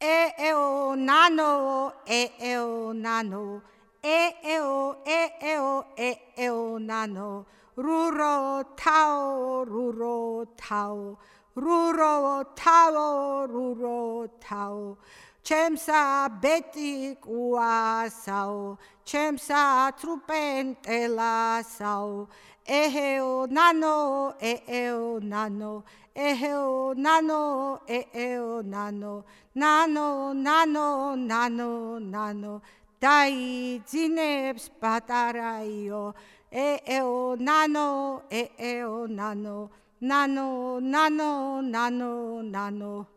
e e o nano e e o nano. E e o e e o e e o nano. Ruro tau ruro tau. Ruro tau ruro tau Chemsa betik uasau, chemsa trupentela sau, eheo nano, eheo nano, eheo nano, eheo nano, nano, nano, nano, nano, dai zinebs pataraio, eheo nano, eheo nano, nano, nano, nano, nano.